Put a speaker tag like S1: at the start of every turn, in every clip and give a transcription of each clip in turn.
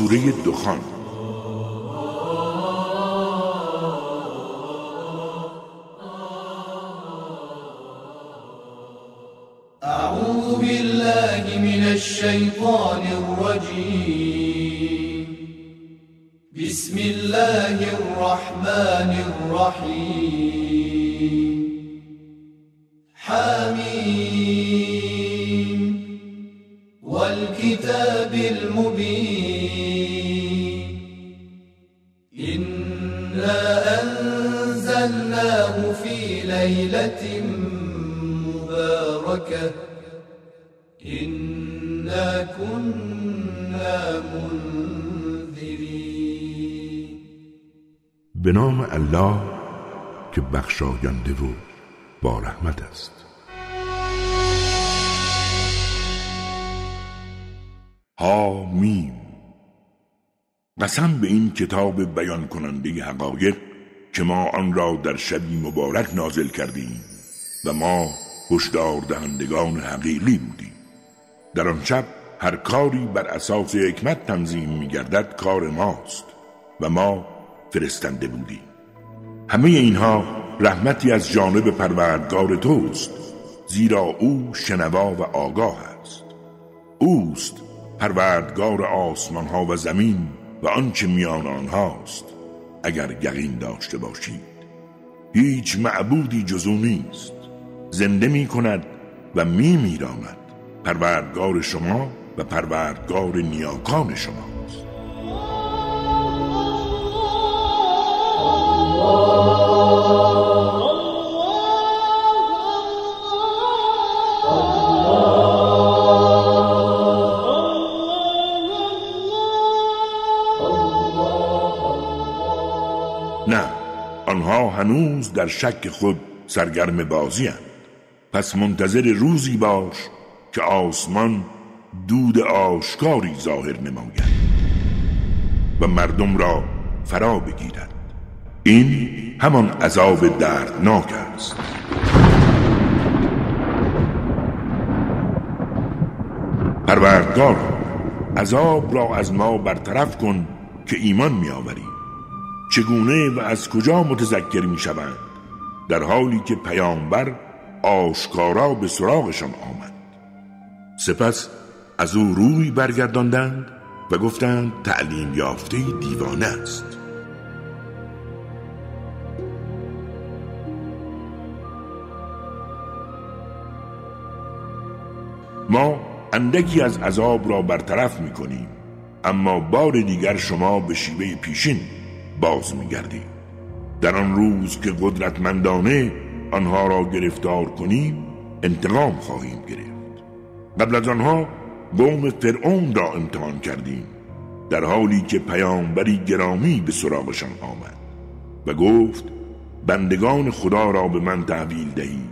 S1: سوره دخان.
S2: أعوذ بالله من الشيطان الرجيم. بسم الله الرحمن الرحيم. حميم. والكتاب المبين. ليلة مباركة. إنا كنا منذرين.
S1: به نام الله که بخشاینده و با رحمت است. ها میم قسم به این کتاب بیان کننده حقایق که ما آن را در شبی مبارک نازل کردیم و ما هشدار دهندگان حقیقی بودیم. در آن شب هر کاری بر اساس حکمت تنظیم می گردد کار ماست و ما فرستنده بودیم. همه اینها رحمتی از جانب پروردگار توست زیرا او شنوا و آگاه است. اوست پروردگار آسمان ها و زمین و آنچه میان آنهاست. اگر یقین داشته باشید. هیچ معبودی جزو نیست. زنده می کند و می میراند پروردگار شما و پروردگار نیاکان شماست. در شک خود سرگرم بازی هستند. پس منتظر روزی باش که آسمان دود آشکاری ظاهر نماید و مردم را فرا بگیرد. این همان عذاب دردناک است. پروردگار عذاب را از ما برطرف کن که ایمان میآوریم چگونه و از کجا متذکر می‌شوند؟ در حالی که پیامبر آشکارا به سراغشان آمد. سپس از او روی برگرداندند و گفتند تعلیم یافته دیوانه است. ما اندکی از عذاب را برطرف می کنیم اما بار دیگر شما به شیوه پیشین باز می گردیم در آن روز که قدرتمندانه آنها را گرفتار کنیم انتقام خواهیم گرفت. قبل از آنها قوم فرعون را امتحان کردیم در حالی که پیامبری گرامی به سراغشان آمد و گفت بندگان خدا را به من تحویل دهید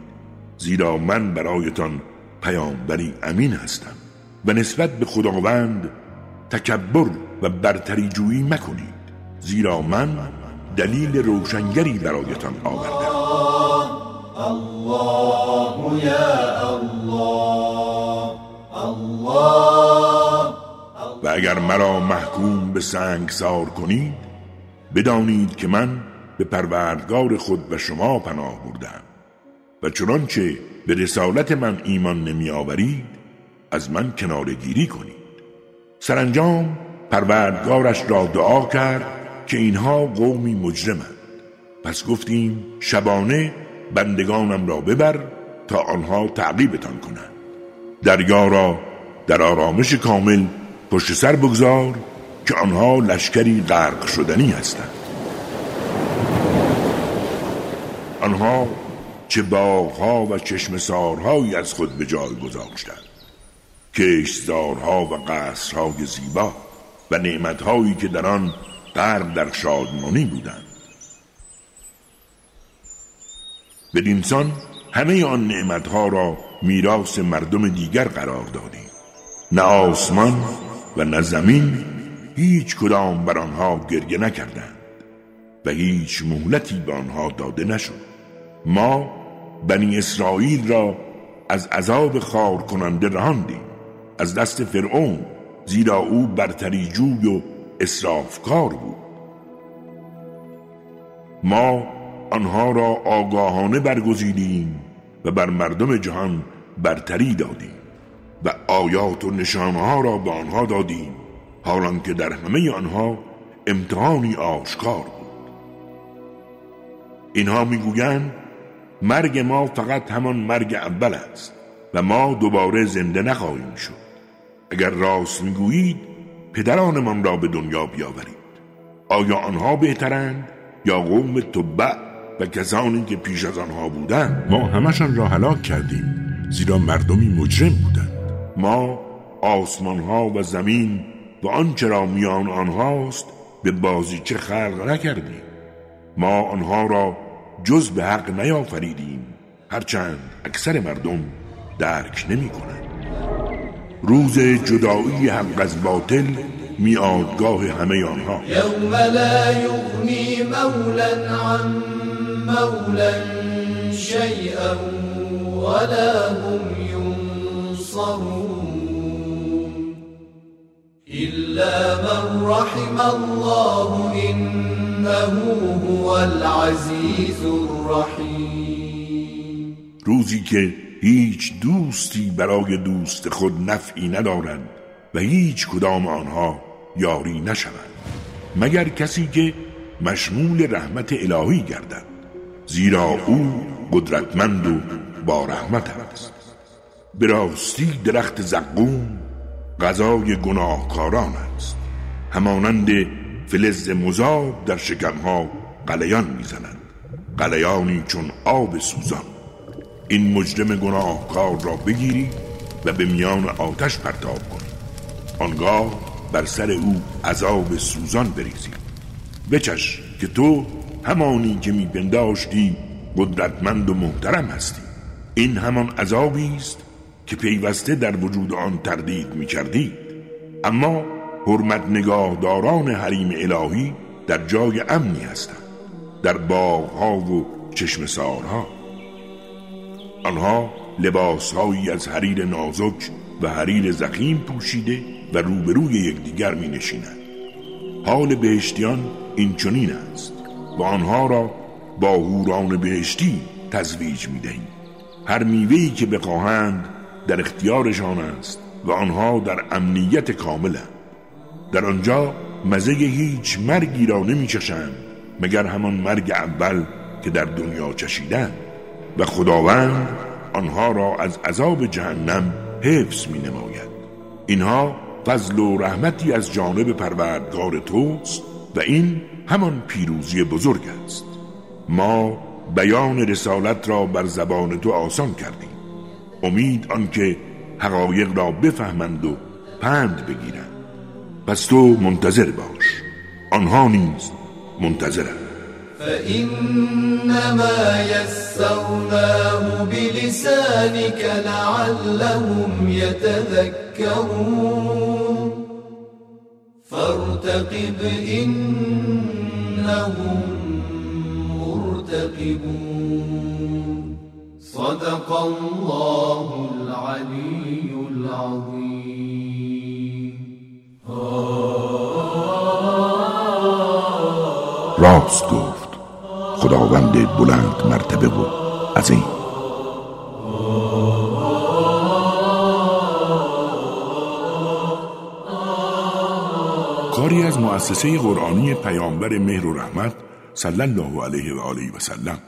S1: زیرا من برایتان پیامبری امین هستم و نسبت به خداوند تکبر و برتری جویی مکنید. زیرا من دلیل روشنگری برایتان آوردم.
S2: الله يا الله
S1: و اگر مرا محکوم به سنگسار کنید بدانید که من به پروردگار خود و شما پناه بردم و چنانچه به رسالت من ایمان نمی آورید از من کنارگیری کنید. سرانجام پروردگارش را دعا کرد که اینها قومی مجرمند. پس گفتیم شبانه بندگانم را ببر تا آنها تعقیبتان کنند. دریا را در آرامش کامل پشت سر بگذار که آنها لشکری غرق شدنی هستند. آنها چه باغها و چشمسارهایی از خود به جای گذاشتند. کشتزارها و قصرهای زیبا و نعمتهایی که در آن غرق در شادمانی بودند. بدینسان همه آن نعمتها را میراث مردم دیگر قرار دادیم. نه آسمان و نه زمین هیچ کدام بر آنها گریه نکردند و هیچ مهلتی به آنها داده نشد. ما بنی اسرائیل را از عذاب خار کننده رهاندیم. از دست فرعون زیرا او برتری جوی و اسرافکار بود. ما آنها را آگاهانه برگزیدیم و بر مردم جهان برتری دادیم و آیات و نشانها را به آنها دادیم حالان که در همه آنها امتحانی آشکار بود. اینها می‌گویند مرگ ما فقط همان مرگ اول است و ما دوباره زنده نخواهیم شد. اگر راست می‌گویید پدرانمان را به دنیا بیاورید. آیا آنها بهترند یا قوم تبع و کسانی که پیش از آنها بودند؟
S3: ما همشان را هلاک کردیم زیرا مردمی مجرم بودند.
S1: ما آسمان ها و زمین و آنچه را میان آنهاست به بازیچه خلق نکردیم. ما آنها را جز به حق نیافریدیم. هرچند اکثر مردم درک نمی کنند روز جدایی حق از باطل میادگاه همه آنها.
S2: یوم لا یغنی مولا عن مولا شیئا ولا هم ينصرون إلا من رحم الله إنه هو العزيز الرحیم.
S1: روزی که هیچ دوستی برای دوست خود نفعی ندارند و هیچ کدام آنها یاری نشوند. مگر کسی که مشمول رحمت الهی گردد زیرا او قدرتمند و با رحمت است. به راستی درخت زقوم غذای گناهکاران است. همانند فلز مذاب در شکمها قلیان می‌زنند قلیانی چون آب سوزان. این مجرم گناهکار را بگیری و به میان آتش پرتاب کنی آنگاه بر سر او عذاب سوزان بریزی. بچش که تو همانی که میپنداشتی قدرتمند و محترم هستی. این همان عذابی است که پیوسته در وجود آن تردید می‌کردید اما حرمت نگاهداران حریم الهی در جای امنی هستند. در باغها و چشمسارها آنها لباسهایی از حریر نازک و حریر زخیم پوشیده و روبروی یکدیگر می نشینند حال بهشتیان این چنین است و آنها را با هوران بهشتی تزویج می دهیم هر میوهی که بخواهند در اختیارشان است و آنها در امنیت کاملند. در آنجا مزه هیچ مرگی را نمی چشند مگر همان مرگ اول که در دنیا چشیدند. و خداوند آنها را از عذاب جهنم حفظ می نماید اینها فضل و رحمتی از جانب پروردگار توست و این همان پیروزی بزرگ است. ما بیان رسالت را بر زبان تو آسان کردیم. امید آنکه حقایق را بفهمند و پند بگیرند. پس تو منتظر باش. آنها نیز منتظرند.
S2: فإنما يسرناه بلسانك لعلهم يتذكرون. فارتقب إنهم مرتقبون. صدق الله العلي العظيم.
S1: راست گفت خداوند بلند مرتبه و عظیم. کاری از مؤسسه قرآنی پیامبر مهر و رحمت صلی الله علیه و آله و سلم.